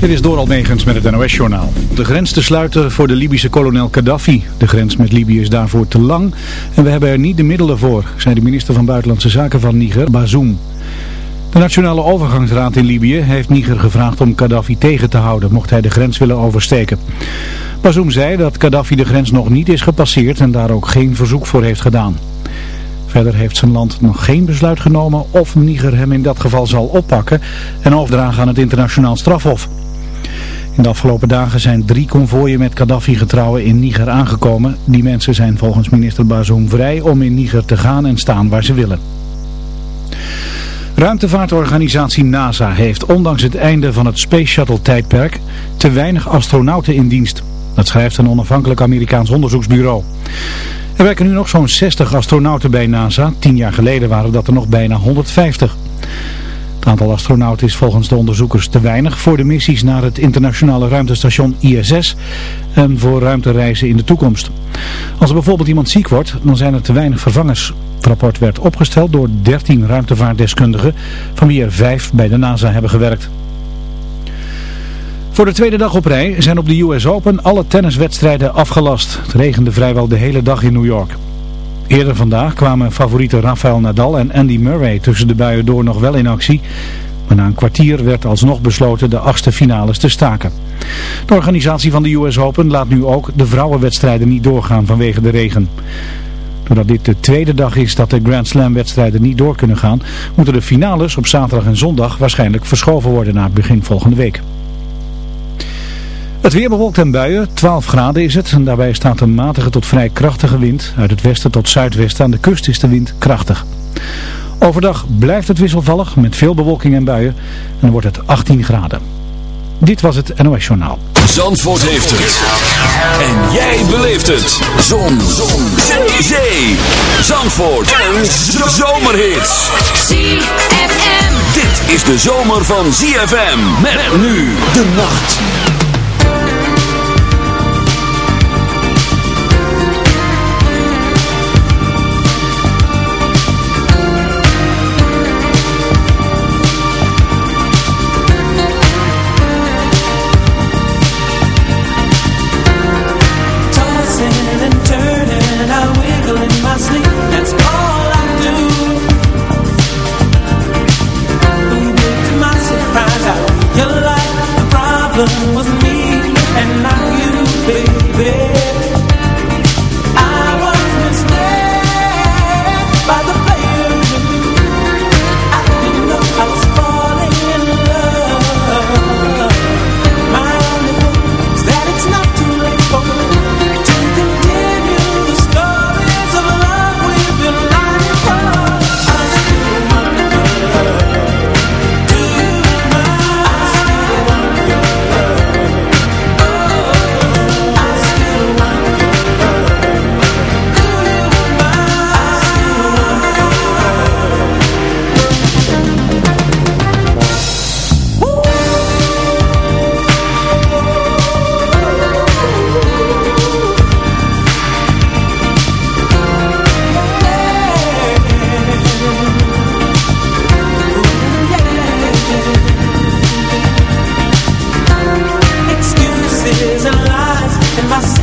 Dit is Doral Megens met het NOS-journaal. De grens te sluiten voor de Libische kolonel Gaddafi. De grens met Libië is daarvoor te lang en we hebben er niet de middelen voor, zei de minister van Buitenlandse Zaken van Niger, Bazoum. De Nationale Overgangsraad in Libië heeft Niger gevraagd om Gaddafi tegen te houden, mocht hij de grens willen oversteken. Bazoum zei dat Gaddafi de grens nog niet is gepasseerd en daar ook geen verzoek voor heeft gedaan. Verder heeft zijn land nog geen besluit genomen of Niger hem in dat geval zal oppakken en overdragen aan het internationaal strafhof. In de afgelopen dagen zijn drie konvooien met Gaddafi-getrouwen in Niger aangekomen. Die mensen zijn volgens minister Bazoum vrij om in Niger te gaan en staan waar ze willen. Ruimtevaartorganisatie NASA heeft ondanks het einde van het Space Shuttle tijdperk te weinig astronauten in dienst. Dat schrijft een onafhankelijk Amerikaans onderzoeksbureau. Er werken nu nog zo'n 60 astronauten bij NASA. Tien jaar geleden waren dat er nog bijna 150. Aantal astronauten is volgens de onderzoekers te weinig voor de missies naar het internationale ruimtestation ISS en voor ruimtereizen in de toekomst. Als er bijvoorbeeld iemand ziek wordt, dan zijn er te weinig vervangers. Het rapport werd opgesteld door 13 ruimtevaartdeskundigen, van wie er vijf bij de NASA hebben gewerkt. Voor de tweede dag op rij zijn op de US Open alle tenniswedstrijden afgelast. Het regende vrijwel de hele dag in New York. Eerder vandaag kwamen favorieten Rafael Nadal en Andy Murray tussen de buien door nog wel in actie. Maar na een kwartier werd alsnog besloten de achtste finales te staken. De organisatie van de US Open laat nu ook de vrouwenwedstrijden niet doorgaan vanwege de regen. Doordat dit de tweede dag is dat de Grand Slam wedstrijden niet door kunnen gaan, moeten de finales op zaterdag en zondag waarschijnlijk verschoven worden naar begin volgende week. Het weer bewolkt en buien, 12 graden is het. En daarbij staat een matige tot vrij krachtige wind. Uit het westen tot zuidwesten aan de kust is de wind krachtig. Overdag blijft het wisselvallig met veel bewolking en buien. En dan wordt het 18 graden. Dit was het NOS Journaal. Zandvoort heeft het. En jij beleeft het. Zon. Zon. Zee. Zandvoort. En zomerhits. ZFM. Dit is de zomer van ZFM. Met nu de nacht. in my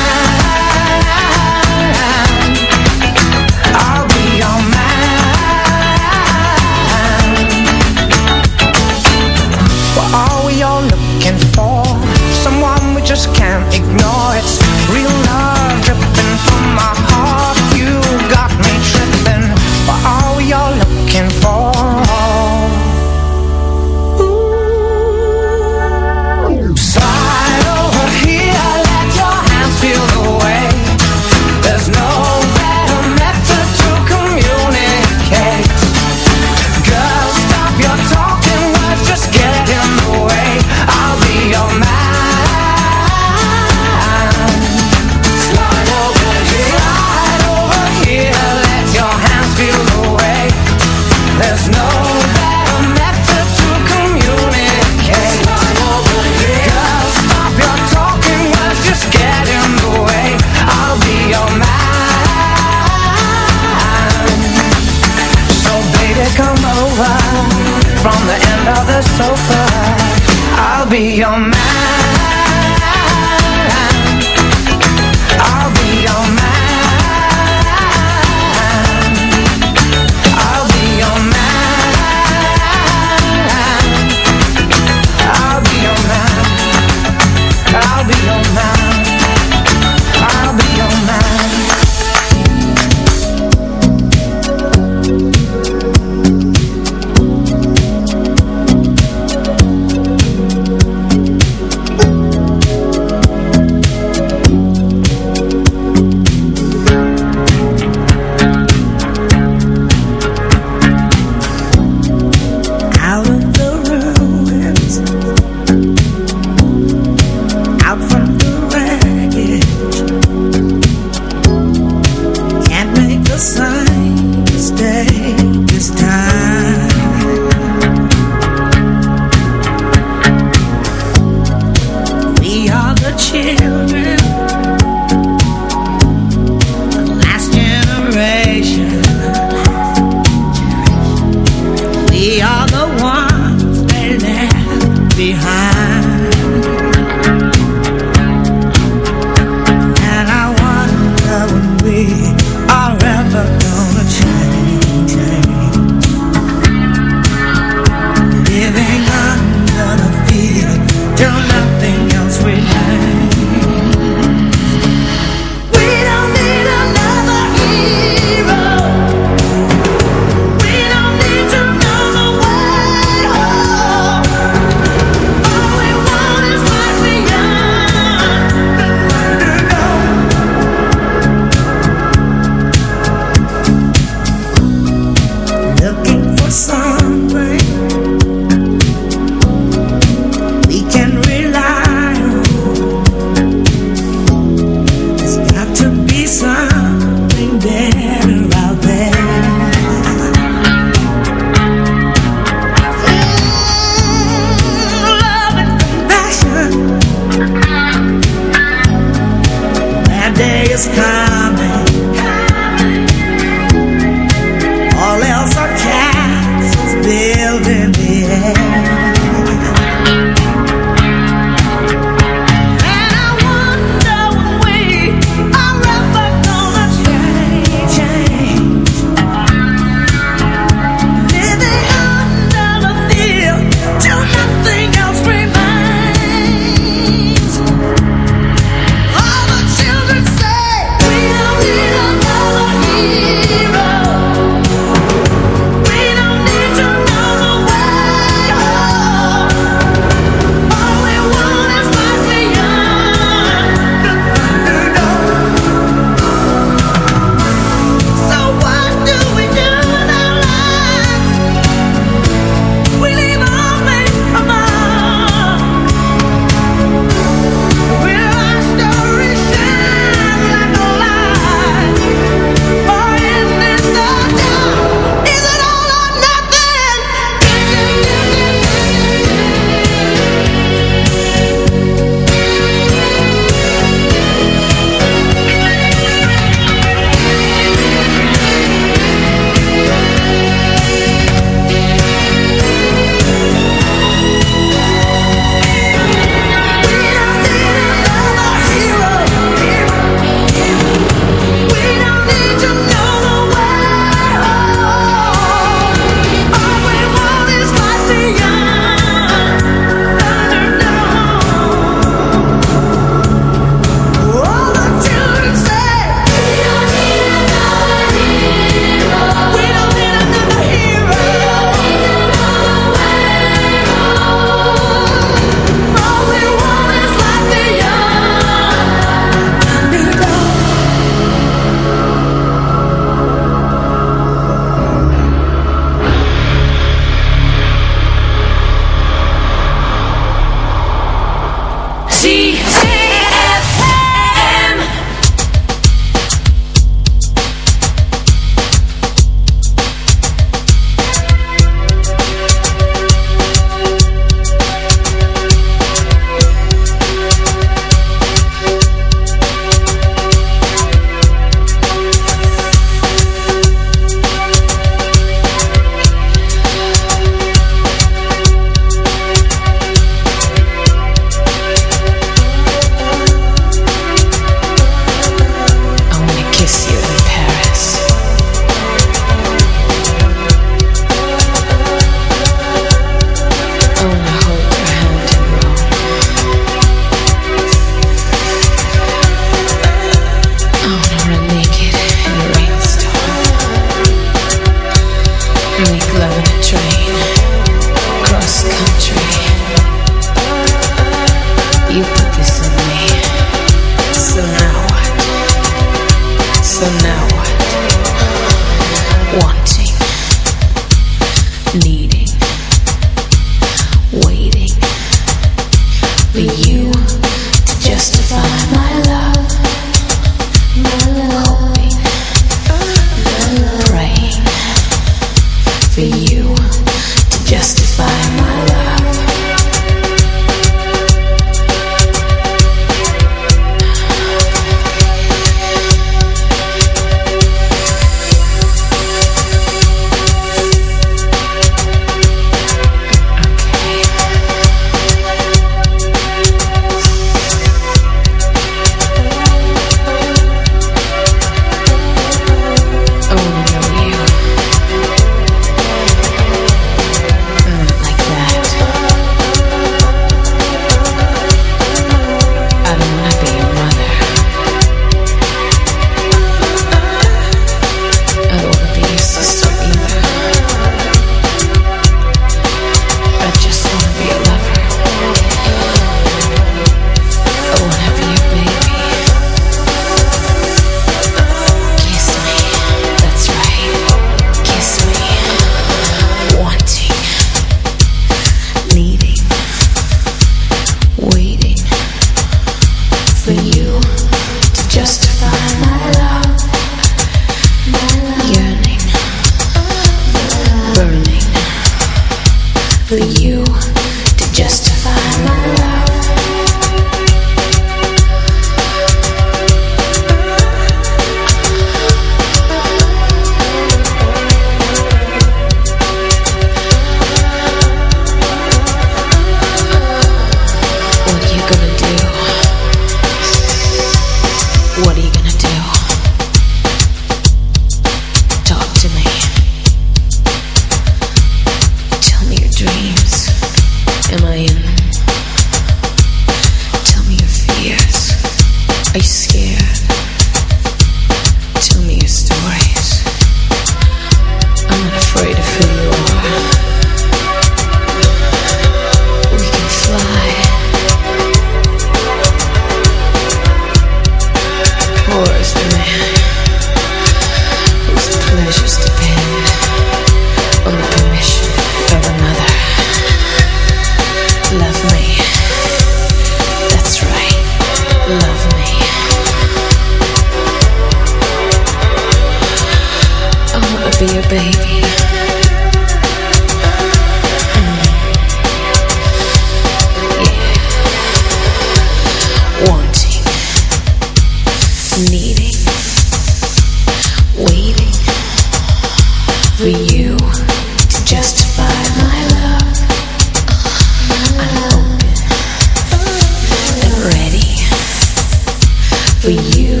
for you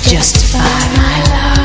justify my love.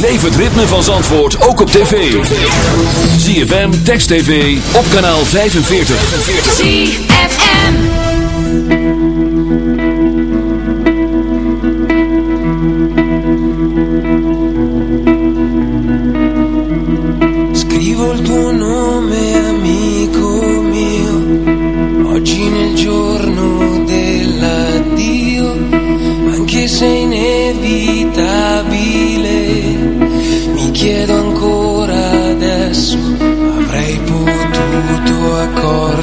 Beleef het ritme van Zandvoort ook op tv. ZFM, Text TV, op kanaal 45. ZFM Scrivo il tuo nome, amico mio Oggi nel giorno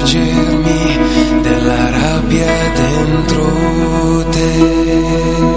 proteggermi della rabbia dentro te.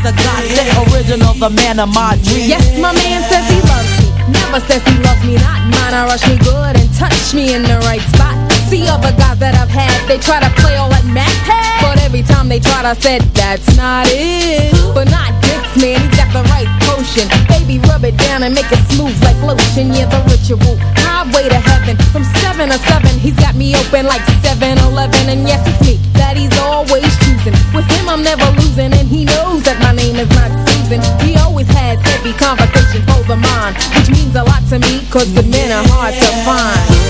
he's a godsend original, the man of my dreams. Yes, my man says he loves me. Never says he loves me not. Mine, I rush me good and touch me in the right spot. See other guys that I've had, they try to play all that Mac But every time they tried, I said, that's not it. But not this man, he's got the right potion. Baby, rub it down and make it smooth like lotion. Yeah, the ritual. Highway to heaven. From 7 to 7, he's got me open like 7-Eleven. And yes, it's me that he's always choosing. With him, I'm never losing. And he knows that my name is not Susan. He always has heavy conversation the mind. Which means a lot to me, cause good men are hard to find.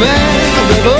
Rebel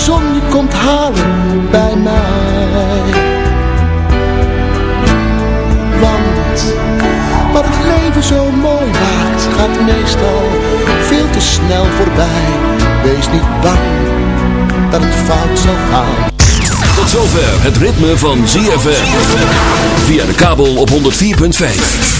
Zon je komt halen bij mij. Want wat het leven zo mooi maakt, gaat meestal veel te snel voorbij. Wees niet bang dat het fout zal gaan. Tot zover het ritme van ZFM. Via de kabel op 104.5.